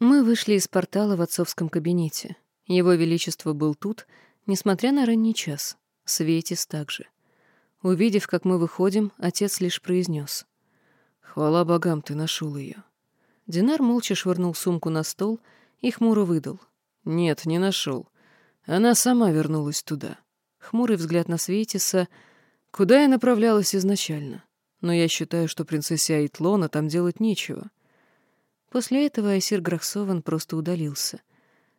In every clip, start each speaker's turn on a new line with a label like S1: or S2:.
S1: Мы вышли из портала в отцовском кабинете. Его Величество был тут, несмотря на ранний час. Светис также. Увидев, как мы выходим, отец лишь произнес. «Хвала богам, ты нашел ее». Динар молча швырнул сумку на стол и хмуро выдал. «Нет, не нашел. Она сама вернулась туда». Хмурый взгляд на Светиса, куда я направлялась изначально. Но я считаю, что принцессе Айтлона там делать нечего. После этого Айсир Грахсован просто удалился.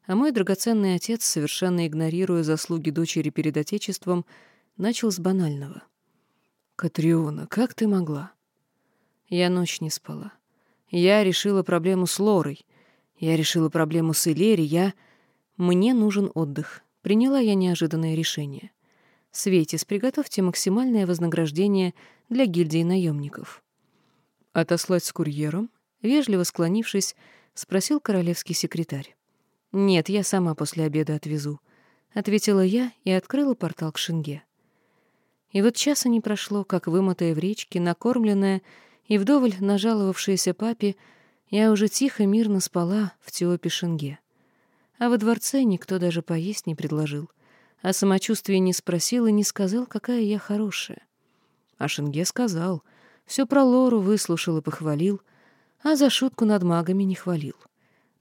S1: А мой драгоценный отец, совершенно игнорируя заслуги дочери перед отечеством, начал с банального. «Катриона, как ты могла?» Я ночь не спала. Я решила проблему с Лорой. Я решила проблему с Элери. Я... Мне нужен отдых. Приняла я неожиданное решение. Светис, приготовьте максимальное вознаграждение для гильдии наемников. Отослать с курьером? Вежливо склонившись, спросил королевский секретарь. «Нет, я сама после обеда отвезу», — ответила я и открыла портал к Шинге. И вот часа не прошло, как вымытая в речке, накормленная и вдоволь нажаловавшаяся папе, я уже тихо, мирно спала в Теопе Шинге. А во дворце никто даже поесть не предложил, а самочувствие не спросил и не сказал, какая я хорошая. А Шинге сказал, все про Лору выслушал и похвалил, а за шутку над магами не хвалил.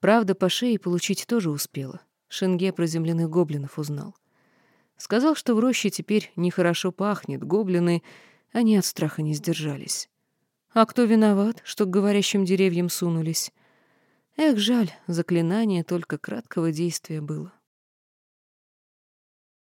S1: Правда, по шее получить тоже успела. Шинге про земляных гоблинов узнал. Сказал, что в роще теперь нехорошо пахнет, гоблины, они от страха не сдержались. А кто виноват, что к говорящим деревьям сунулись? Эх, жаль, заклинание только краткого действия было.